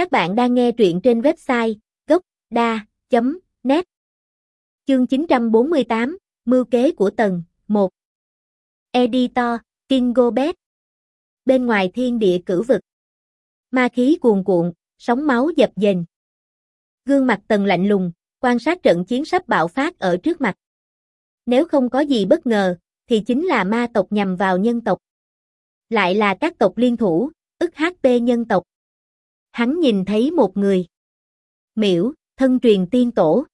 Các bạn đang nghe truyện trên website gốc.da.net Chương 948, Mưu kế của Tần, 1 Editor, Kingo Gobet Bên ngoài thiên địa cử vực Ma khí cuồn cuộn, sóng máu dập dềnh. Gương mặt Tần lạnh lùng, quan sát trận chiến sắp bạo phát ở trước mặt. Nếu không có gì bất ngờ, thì chính là ma tộc nhằm vào nhân tộc. Lại là các tộc liên thủ, ức HP nhân tộc. Hắn nhìn thấy một người. miểu thân truyền tiên tổ.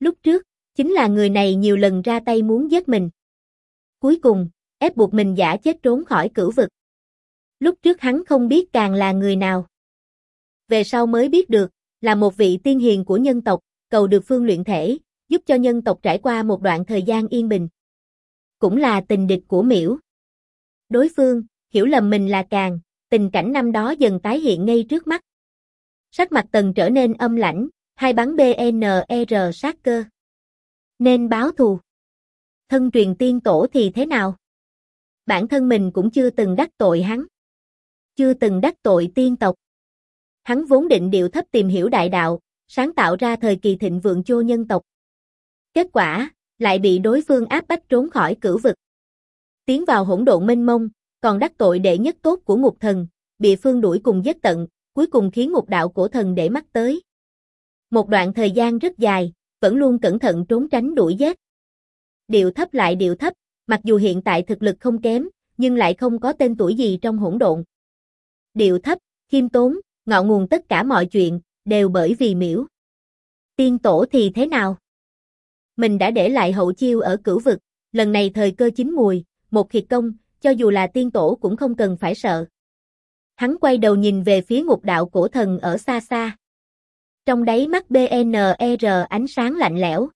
Lúc trước, chính là người này nhiều lần ra tay muốn giết mình. Cuối cùng, ép buộc mình giả chết trốn khỏi cửu vực. Lúc trước hắn không biết càng là người nào. Về sau mới biết được, là một vị tiên hiền của nhân tộc, cầu được phương luyện thể, giúp cho nhân tộc trải qua một đoạn thời gian yên bình. Cũng là tình địch của miễu. Đối phương, hiểu lầm mình là càng, tình cảnh năm đó dần tái hiện ngay trước mắt. Sắc mặt tần trở nên âm lãnh, hai bắn BNR sát cơ. Nên báo thù. Thân truyền tiên tổ thì thế nào? Bản thân mình cũng chưa từng đắc tội hắn. Chưa từng đắc tội tiên tộc. Hắn vốn định điệu thấp tìm hiểu đại đạo, sáng tạo ra thời kỳ thịnh vượng chô nhân tộc. Kết quả, lại bị đối phương áp bách trốn khỏi cửu vực. Tiến vào hỗn độn mênh mông, còn đắc tội đệ nhất tốt của ngục thần, bị phương đuổi cùng giết tận, cuối cùng khiến ngục đạo cổ thần để mắt tới. Một đoạn thời gian rất dài, vẫn luôn cẩn thận trốn tránh đuổi giết. Điệu thấp lại điệu thấp, mặc dù hiện tại thực lực không kém, nhưng lại không có tên tuổi gì trong hỗn độn. Điệu thấp, khiêm tốn, ngọn nguồn tất cả mọi chuyện, đều bởi vì miễu. Tiên tổ thì thế nào? Mình đã để lại hậu chiêu ở cửu vực, lần này thời cơ chín mùi, một khiệt công, cho dù là tiên tổ cũng không cần phải sợ. Hắn quay đầu nhìn về phía ngục đạo cổ thần ở xa xa. Trong đáy mắt BNR ánh sáng lạnh lẽo.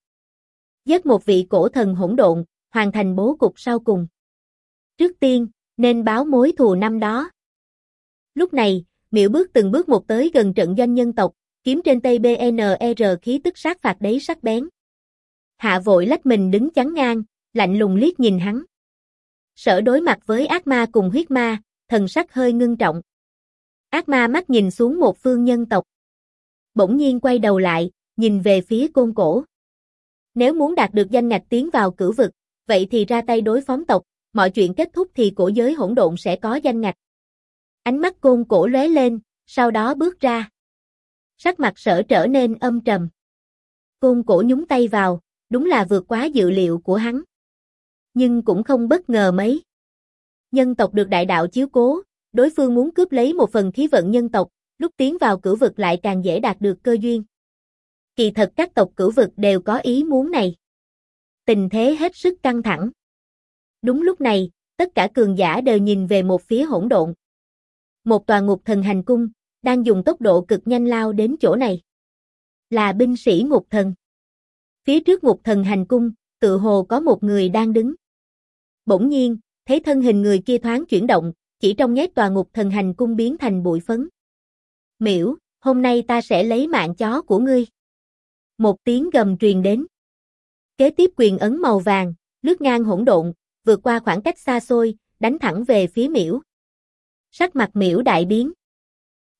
Giết một vị cổ thần hỗn độn, hoàn thành bố cục sau cùng. Trước tiên, nên báo mối thù năm đó. Lúc này, miễu bước từng bước một tới gần trận doanh nhân tộc, kiếm trên tay BNR khí tức sát phạt đấy sắc bén. Hạ vội lách mình đứng chắn ngang, lạnh lùng liếc nhìn hắn. Sở đối mặt với ác ma cùng huyết ma, thần sắc hơi ngưng trọng. Ác ma mắt nhìn xuống một phương nhân tộc. Bỗng nhiên quay đầu lại, nhìn về phía côn cổ. Nếu muốn đạt được danh ngạch tiến vào cử vực, vậy thì ra tay đối phóng tộc, mọi chuyện kết thúc thì cổ giới hỗn độn sẽ có danh ngạch. Ánh mắt côn cổ lóe lên, sau đó bước ra. Sắc mặt sở trở nên âm trầm. Côn cổ nhúng tay vào, đúng là vượt quá dự liệu của hắn. Nhưng cũng không bất ngờ mấy. Nhân tộc được đại đạo chiếu cố, đối phương muốn cướp lấy một phần khí vận nhân tộc, lúc tiến vào cửu vực lại càng dễ đạt được cơ duyên. Kỳ thật các tộc cửu vực đều có ý muốn này. Tình thế hết sức căng thẳng. Đúng lúc này, tất cả cường giả đều nhìn về một phía hỗn độn. Một tòa ngục thần hành cung, đang dùng tốc độ cực nhanh lao đến chỗ này. Là binh sĩ ngục thần. Phía trước ngục thần hành cung, tựa hồ có một người đang đứng. Bỗng nhiên, thấy thân hình người kia thoáng chuyển động, chỉ trong nháy tòa ngục thần hành cung biến thành bụi phấn. Miễu, hôm nay ta sẽ lấy mạng chó của ngươi. Một tiếng gầm truyền đến. Kế tiếp quyền ấn màu vàng, lướt ngang hỗn độn, vượt qua khoảng cách xa xôi, đánh thẳng về phía miễu. Sắc mặt miễu đại biến.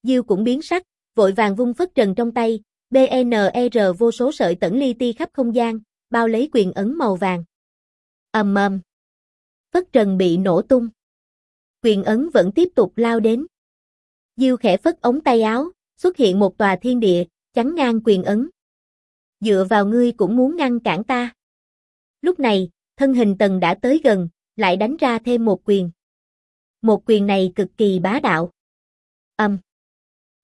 Diêu cũng biến sắc, vội vàng vung phất trần trong tay, BNR vô số sợi tẩn li ti khắp không gian, bao lấy quyền ấn màu vàng. ầm ầm. Phất trần bị nổ tung. Quyền ấn vẫn tiếp tục lao đến. Diêu khẽ phất ống tay áo, xuất hiện một tòa thiên địa, chắn ngang quyền ấn. Dựa vào ngươi cũng muốn ngăn cản ta. Lúc này, thân hình tần đã tới gần, lại đánh ra thêm một quyền. Một quyền này cực kỳ bá đạo. Âm.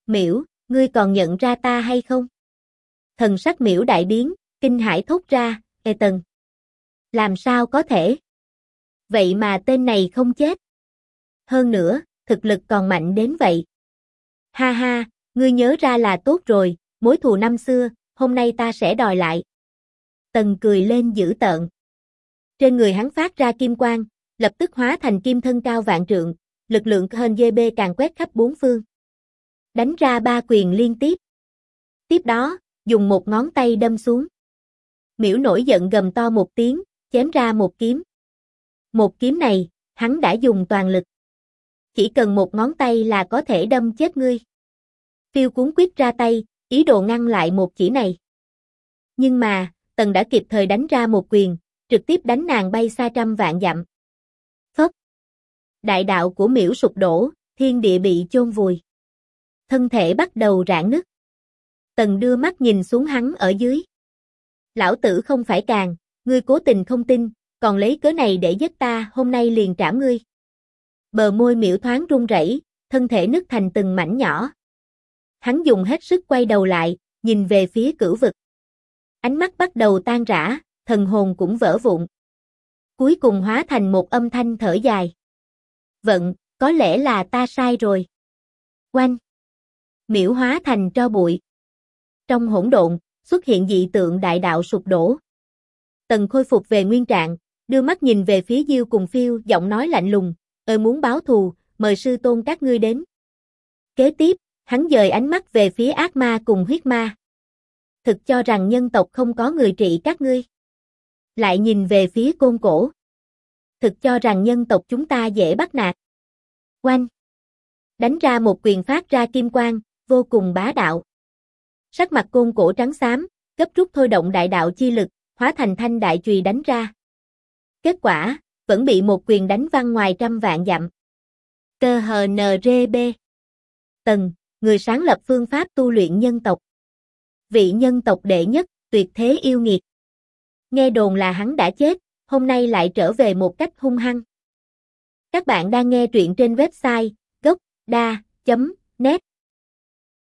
Miễu, ngươi còn nhận ra ta hay không? Thần sắc miễu đại biến, kinh hải thốt ra, Ê Tần. Làm sao có thể? Vậy mà tên này không chết. Hơn nữa, thực lực còn mạnh đến vậy. Ha ha, ngươi nhớ ra là tốt rồi, mối thù năm xưa, hôm nay ta sẽ đòi lại. Tần cười lên dữ tợn. Trên người hắn phát ra kim quang, lập tức hóa thành kim thân cao vạn trượng, lực lượng hơn GB càng quét khắp bốn phương. Đánh ra ba quyền liên tiếp. Tiếp đó, dùng một ngón tay đâm xuống. Miễu nổi giận gầm to một tiếng, chém ra một kiếm. Một kiếm này, hắn đã dùng toàn lực. Chỉ cần một ngón tay là có thể đâm chết ngươi. Tiêu cuốn quyết ra tay, ý đồ ngăn lại một chỉ này. Nhưng mà, Tần đã kịp thời đánh ra một quyền, trực tiếp đánh nàng bay xa trăm vạn dặm. Phất. Đại đạo của miễu sụp đổ, thiên địa bị chôn vùi. Thân thể bắt đầu rạn nứt. Tần đưa mắt nhìn xuống hắn ở dưới. Lão tử không phải càng, ngươi cố tình không tin, còn lấy cớ này để giết ta, hôm nay liền trảm ngươi. Bờ môi miễu thoáng run rẩy, thân thể nứt thành từng mảnh nhỏ. Hắn dùng hết sức quay đầu lại, nhìn về phía cửu vực. Ánh mắt bắt đầu tan rã, thần hồn cũng vỡ vụn. Cuối cùng hóa thành một âm thanh thở dài. Vận, có lẽ là ta sai rồi. Quanh. Miễu hóa thành tro bụi. Trong hỗn độn, xuất hiện dị tượng đại đạo sụp đổ. Tần khôi phục về nguyên trạng, đưa mắt nhìn về phía Diêu cùng phiêu, giọng nói lạnh lùng, ơi muốn báo thù, mời sư tôn các ngươi đến. Kế tiếp, hắn dời ánh mắt về phía ác ma cùng huyết ma. Thực cho rằng nhân tộc không có người trị các ngươi. Lại nhìn về phía côn cổ. Thực cho rằng nhân tộc chúng ta dễ bắt nạt. Quanh. Đánh ra một quyền phát ra kim quang, vô cùng bá đạo. Sắc mặt côn cổ trắng xám, gấp rút thôi động đại đạo chi lực, hóa thành thanh đại chùy đánh ra. Kết quả, vẫn bị một quyền đánh văng ngoài trăm vạn dặm. Cơ hờ NRB Tần, người sáng lập phương pháp tu luyện nhân tộc. Vị nhân tộc đệ nhất, tuyệt thế yêu nghiệt. Nghe đồn là hắn đã chết, hôm nay lại trở về một cách hung hăng. Các bạn đang nghe truyện trên website gocda.net